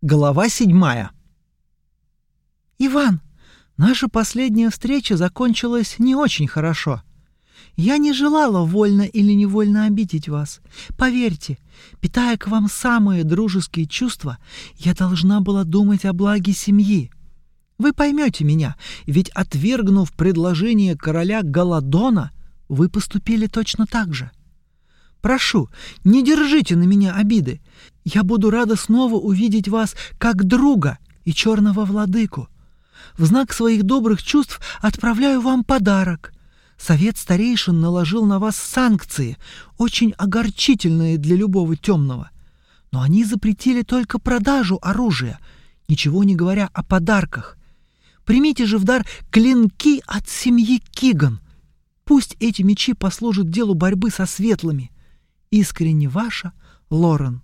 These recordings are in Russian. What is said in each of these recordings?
Глава седьмая. «Иван, наша последняя встреча закончилась не очень хорошо. Я не желала вольно или невольно обидеть вас. Поверьте, питая к вам самые дружеские чувства, я должна была думать о благе семьи. Вы поймете меня, ведь, отвергнув предложение короля Галадона, вы поступили точно так же. Прошу, не держите на меня обиды. Я буду рада снова увидеть вас как друга и черного владыку. В знак своих добрых чувств отправляю вам подарок. Совет старейшин наложил на вас санкции, очень огорчительные для любого темного. Но они запретили только продажу оружия, ничего не говоря о подарках. Примите же в дар клинки от семьи Киган. Пусть эти мечи послужат делу борьбы со светлыми. Искренне ваша, Лорен.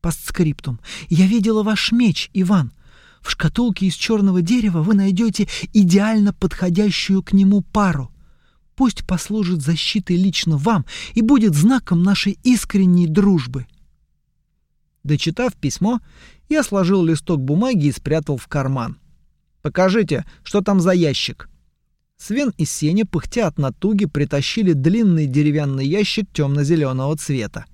Постскриптум. Я видела ваш меч, Иван. В шкатулке из черного дерева вы найдете идеально подходящую к нему пару. Пусть послужит защитой лично вам и будет знаком нашей искренней дружбы. Дочитав письмо, я сложил листок бумаги и спрятал в карман. «Покажите, что там за ящик?» Свен и Сеня, пыхтя от натуги, притащили длинный деревянный ящик темно-зеленого цвета.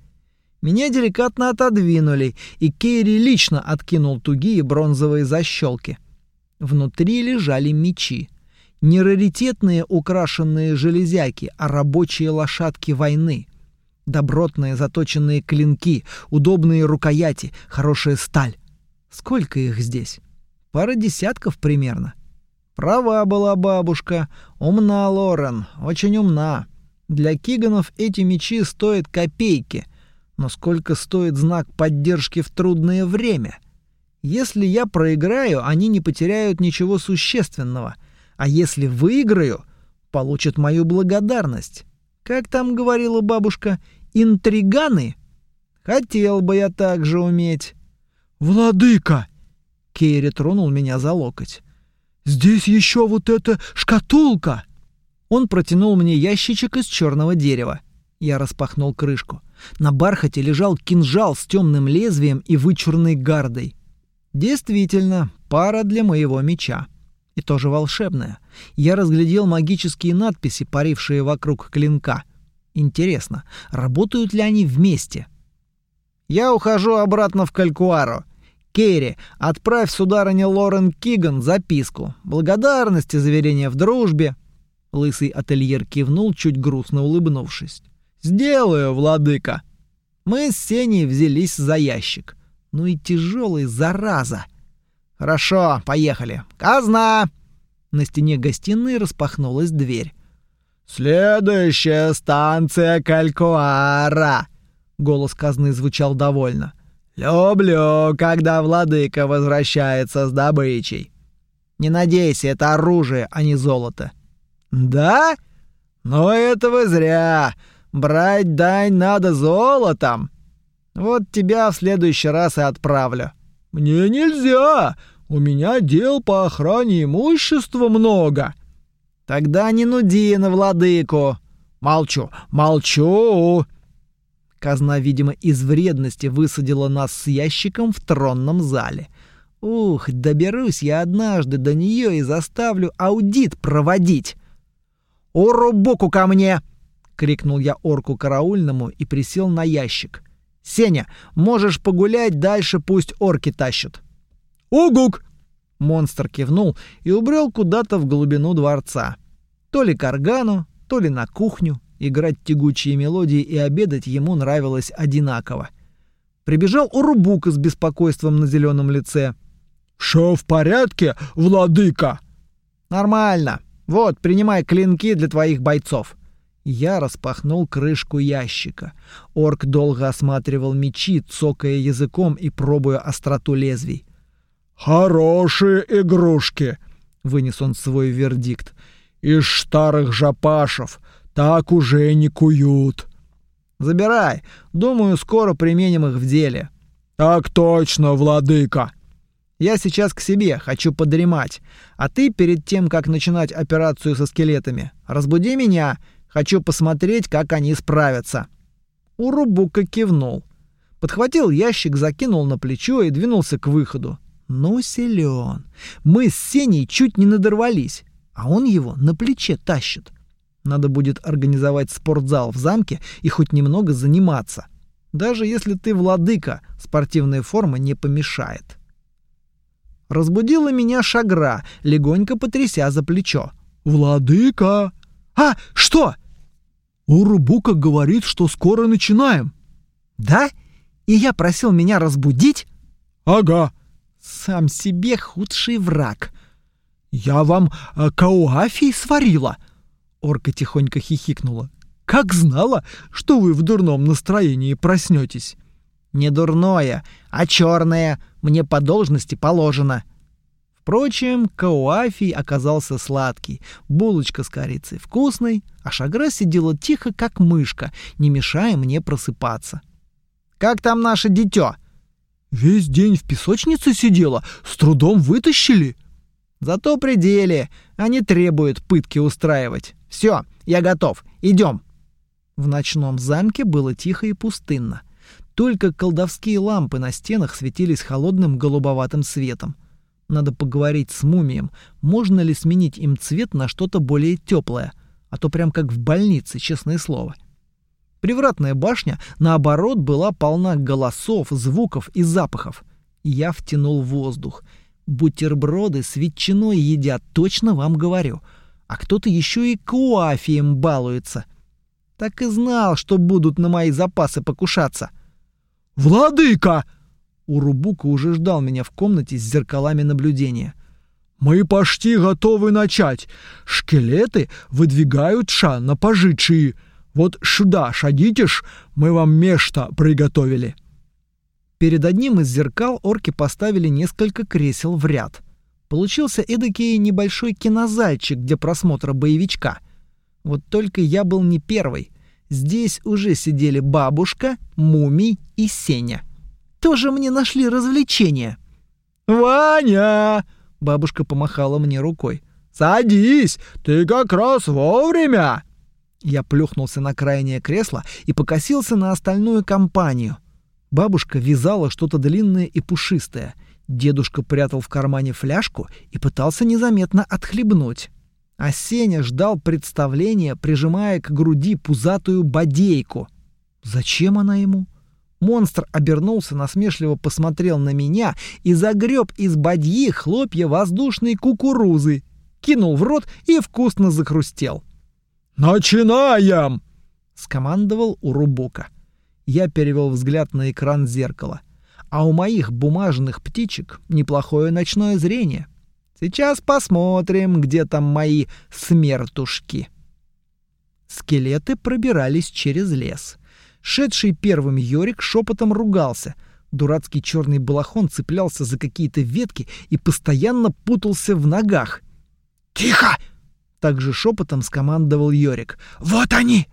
Меня деликатно отодвинули, и Кейри лично откинул тугие бронзовые защелки. Внутри лежали мечи. Не раритетные украшенные железяки, а рабочие лошадки войны. Добротные заточенные клинки, удобные рукояти, хорошая сталь. Сколько их здесь? Пара десятков примерно. Права была бабушка. Умна Лорен, очень умна. Для Киганов эти мечи стоят копейки. Но сколько стоит знак поддержки в трудное время? Если я проиграю, они не потеряют ничего существенного. А если выиграю, получат мою благодарность. Как там говорила бабушка, интриганы? Хотел бы я так же уметь. «Владыка!» Кейри тронул меня за локоть. Здесь еще вот эта шкатулка!» Он протянул мне ящичек из черного дерева. Я распахнул крышку. На бархате лежал кинжал с темным лезвием и вычурной гардой. Действительно, пара для моего меча. И тоже волшебная. Я разглядел магические надписи, парившие вокруг клинка. Интересно, работают ли они вместе? Я ухожу обратно в Калькуару. Керри, отправь сударыне Лорен Киган записку. Благодарность и заверение в дружбе. Лысый ательер кивнул, чуть грустно улыбнувшись. Сделаю, владыка. Мы с Сеней взялись за ящик. Ну и тяжелый, зараза. Хорошо, поехали. Казна! На стене гостиной распахнулась дверь. «Следующая станция Калькуара!» Голос казны звучал довольно. «Люблю, когда владыка возвращается с добычей». «Не надейся, это оружие, а не золото». «Да? Но этого зря. Брать дань надо золотом. Вот тебя в следующий раз и отправлю». «Мне нельзя. У меня дел по охране имущества много». «Тогда не нуди на владыку». «Молчу, молчу». Казна, видимо, из вредности высадила нас с ящиком в тронном зале. Ух, доберусь я однажды до нее и заставлю аудит проводить. «Урубуку ко мне!» — крикнул я орку караульному и присел на ящик. «Сеня, можешь погулять, дальше пусть орки тащат». «Угук!» Монстр кивнул и убрел куда-то в глубину дворца. То ли к органу, то ли на кухню, Играть тягучие мелодии и обедать ему нравилось одинаково. Прибежал Урубука с беспокойством на зеленом лице. «Шо в порядке, владыка?» «Нормально. Вот, принимай клинки для твоих бойцов». Я распахнул крышку ящика. Орк долго осматривал мечи, цокая языком и пробуя остроту лезвий. «Хорошие игрушки», — вынес он свой вердикт. «Из старых жапашев. Так уже не куют. Забирай. Думаю, скоро применим их в деле. Так точно, владыка. Я сейчас к себе, хочу подремать. А ты перед тем, как начинать операцию со скелетами, разбуди меня. Хочу посмотреть, как они справятся. Урубука кивнул. Подхватил ящик, закинул на плечо и двинулся к выходу. Ну, силен. Мы с Сеней чуть не надорвались, а он его на плече тащит. Надо будет организовать спортзал в замке и хоть немного заниматься. Даже если ты владыка, спортивная форма не помешает. Разбудила меня шагра, легонько потряся за плечо. «Владыка!» «А, что?» «Урубука говорит, что скоро начинаем». «Да? И я просил меня разбудить?» «Ага». «Сам себе худший враг». «Я вам э, кауафий сварила?» Орка тихонько хихикнула. «Как знала, что вы в дурном настроении проснетесь?» «Не дурное, а черное. Мне по должности положено». Впрочем, кауафий оказался сладкий, булочка с корицей вкусной, а Шагра сидела тихо, как мышка, не мешая мне просыпаться. «Как там наше дитё?» «Весь день в песочнице сидела, с трудом вытащили». «Зато пределе, они требуют пытки устраивать. Все, я готов, идем». В ночном замке было тихо и пустынно. Только колдовские лампы на стенах светились холодным голубоватым светом. Надо поговорить с мумием, можно ли сменить им цвет на что-то более теплое, а то прям как в больнице, честное слово. Привратная башня, наоборот, была полна голосов, звуков и запахов. Я втянул воздух. Бутерброды с ветчиной едят, точно вам говорю. А кто-то еще и коафием балуется. Так и знал, что будут на мои запасы покушаться. «Владыка!» Урубука уже ждал меня в комнате с зеркалами наблюдения. «Мы почти готовы начать. Шкелеты выдвигают ша на пожитшие. Вот сюда шадитесь, мы вам место приготовили». Перед одним из зеркал орки поставили несколько кресел в ряд. Получился эдакий небольшой кинозальчик для просмотра боевичка. Вот только я был не первый. Здесь уже сидели бабушка, мумий и Сеня тоже мне нашли развлечения. «Ваня!» — бабушка помахала мне рукой. «Садись, ты как раз вовремя!» Я плюхнулся на крайнее кресло и покосился на остальную компанию. Бабушка вязала что-то длинное и пушистое. Дедушка прятал в кармане фляжку и пытался незаметно отхлебнуть. А Сеня ждал представления, прижимая к груди пузатую бодейку. Зачем она ему? Монстр обернулся, насмешливо посмотрел на меня и загреб из бадьи хлопья воздушной кукурузы, кинул в рот и вкусно захрустел. «Начинаем!» — скомандовал Урубука. Я перевел взгляд на экран зеркала. А у моих бумажных птичек неплохое ночное зрение. Сейчас посмотрим, где там мои смертушки. Скелеты пробирались через лес. Шедший первым Йорик шепотом ругался. Дурацкий черный балахон цеплялся за какие-то ветки и постоянно путался в ногах. «Тихо!» — также шепотом скомандовал Йорик. «Вот они!»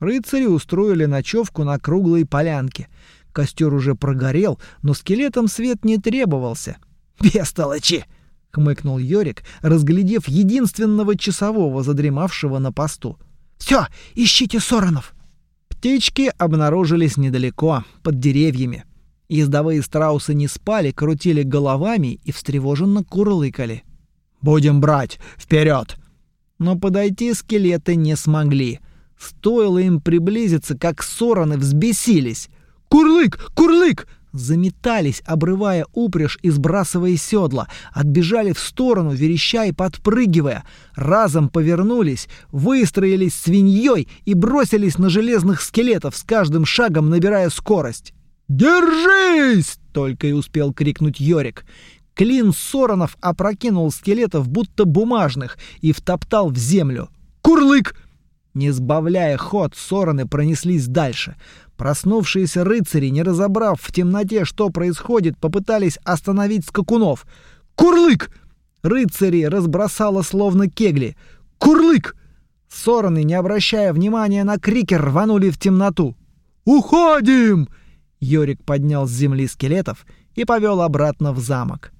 Рыцари устроили ночевку на круглой полянке. Костер уже прогорел, но скелетам свет не требовался. «Бестолочи!» — хмыкнул Йорик, разглядев единственного часового, задремавшего на посту. «Все, ищите Соронов!» Птички обнаружились недалеко, под деревьями. Ездовые страусы не спали, крутили головами и встревоженно курлыкали. «Будем брать! Вперед!» Но подойти скелеты не смогли. Стоило им приблизиться, как сороны взбесились. «Курлык! Курлык!» Заметались, обрывая упряжь и сбрасывая седла, отбежали в сторону, вереща и подпрыгивая, разом повернулись, выстроились свиньей и бросились на железных скелетов, с каждым шагом набирая скорость. «Держись!» — только и успел крикнуть Йорик. Клин Соронов опрокинул скелетов, будто бумажных, и втоптал в землю. «Курлык!» Не сбавляя ход, сороны пронеслись дальше. Проснувшиеся рыцари, не разобрав в темноте, что происходит, попытались остановить скакунов. «Курлык!» Рыцари разбросало словно кегли. «Курлык!» Сороны, не обращая внимания на крики, рванули в темноту. «Уходим!» Йорик поднял с земли скелетов и повел обратно в замок.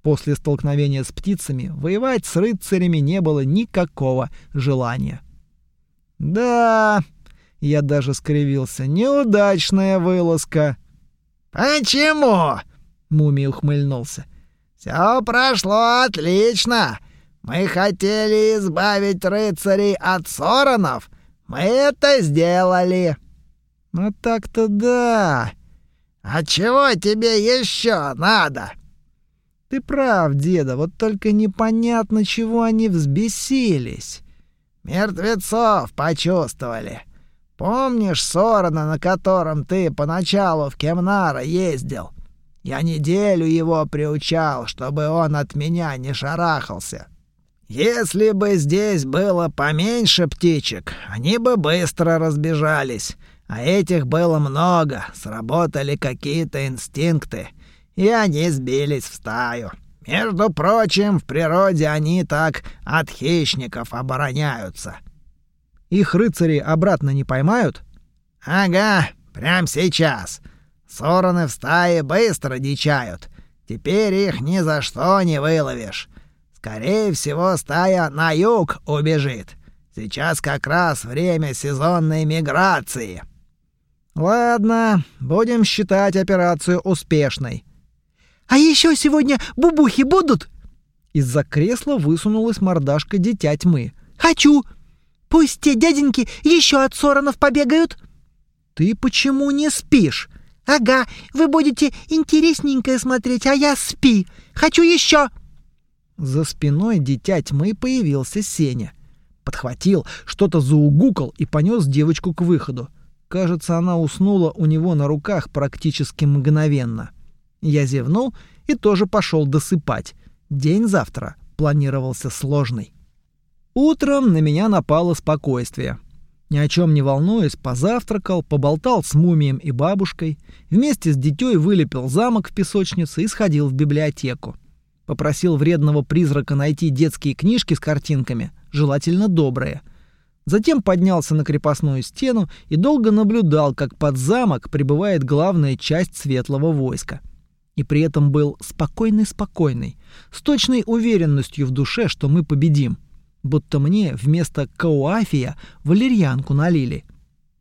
После столкновения с птицами воевать с рыцарями не было никакого желания. «Да, я даже скривился. Неудачная вылазка. «Почему?» — Мумий ухмыльнулся. «Все прошло отлично. Мы хотели избавить рыцарей от соронов. Мы это сделали». «Ну так-то да. А чего тебе еще надо?» «Ты прав, деда, вот только непонятно, чего они взбесились». «Мертвецов почувствовали. Помнишь Сорона, на котором ты поначалу в Кемнара ездил? Я неделю его приучал, чтобы он от меня не шарахался. Если бы здесь было поменьше птичек, они бы быстро разбежались. А этих было много, сработали какие-то инстинкты, и они сбились в стаю. Между прочим, в природе они так от хищников обороняются. Их рыцари обратно не поймают? Ага, прямо сейчас. Сороны в стае быстро дичают. Теперь их ни за что не выловишь. Скорее всего, стая на юг убежит. Сейчас как раз время сезонной миграции. Ладно, будем считать операцию успешной. А еще сегодня бубухи будут? Из-за кресла высунулась мордашка дитя тьмы. Хочу. Пусть те дяденьки еще от Соронов побегают. Ты почему не спишь? Ага, вы будете интересненькое смотреть, а я спи. Хочу еще. За спиной дитя тьмы появился Сеня. Подхватил, что-то заугукал и понес девочку к выходу. Кажется, она уснула у него на руках практически мгновенно. Я зевнул и тоже пошел досыпать. День завтра планировался сложный. Утром на меня напало спокойствие. Ни о чем не волнуясь, позавтракал, поболтал с мумием и бабушкой, вместе с дитей вылепил замок в песочнице и сходил в библиотеку. Попросил вредного призрака найти детские книжки с картинками, желательно добрые. Затем поднялся на крепостную стену и долго наблюдал, как под замок прибывает главная часть светлого войска. И при этом был спокойный-спокойный, с точной уверенностью в душе, что мы победим будто мне вместо кауафия валерьянку налили.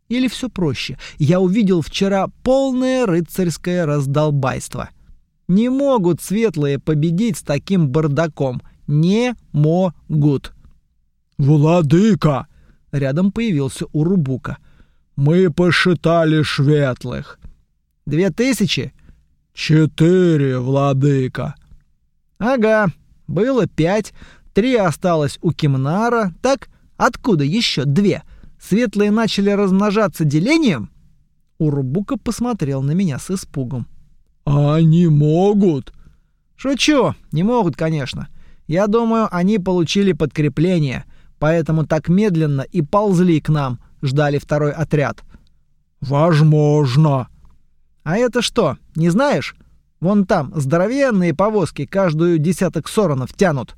Или все проще, я увидел вчера полное рыцарское раздолбайство. Не могут светлые победить с таким бардаком. Не могут. «Владыка!» Рядом появился Урубука. «Мы посчитали светлых». «Две тысячи?» «Четыре, владыка». «Ага, было пять, Три осталось у Кимнара, так? Откуда еще две? Светлые начали размножаться делением? Урубука посмотрел на меня с испугом. «Они могут?» «Шучу, не могут, конечно. Я думаю, они получили подкрепление, поэтому так медленно и ползли к нам, ждали второй отряд». «Возможно». «А это что, не знаешь? Вон там здоровенные повозки каждую десяток соронов тянут»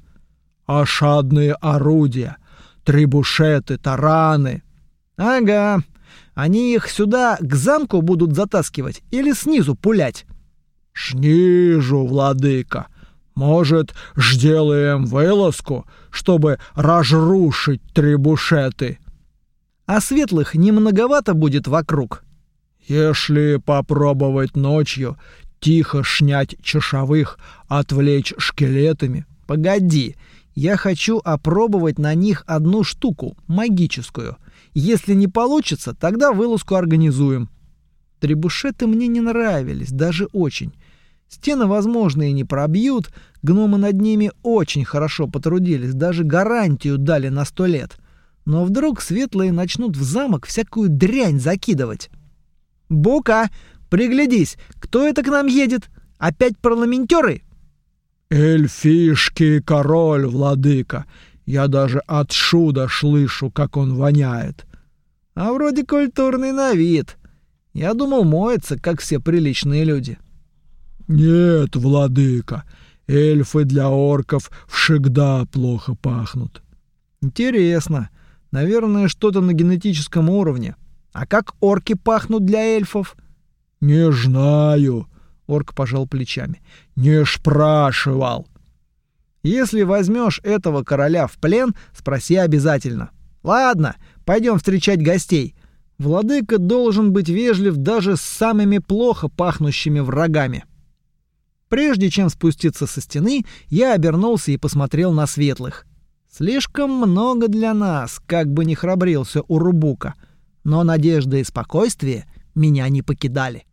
осадные орудия, трибушеты, тараны. Ага. Они их сюда к замку будут затаскивать или снизу пулять? Снизу, владыка. Может, сделаем вылазку, чтобы разрушить трибушеты? А светлых не многовато будет вокруг. Если попробовать ночью тихо шнять чешовых, отвлечь шкелетами. Погоди, я хочу опробовать на них одну штуку, магическую. Если не получится, тогда вылазку организуем. Требушеты мне не нравились, даже очень. Стены, возможно, и не пробьют, гномы над ними очень хорошо потрудились, даже гарантию дали на сто лет. Но вдруг светлые начнут в замок всякую дрянь закидывать. «Бука, приглядись, кто это к нам едет? Опять парламентеры?» «Эльфишки король, владыка! Я даже отсюда слышу, как он воняет!» «А вроде культурный на вид. Я думал, моется, как все приличные люди». «Нет, владыка, эльфы для орков всегда плохо пахнут». «Интересно. Наверное, что-то на генетическом уровне. А как орки пахнут для эльфов?» «Не знаю», Орк пожал плечами. «Не спрашивал». «Если возьмешь этого короля в плен, спроси обязательно. Ладно, пойдем встречать гостей. Владыка должен быть вежлив даже с самыми плохо пахнущими врагами. Прежде чем спуститься со стены, я обернулся и посмотрел на светлых. Слишком много для нас, как бы ни храбрился Урубука, но надежда и спокойствие меня не покидали.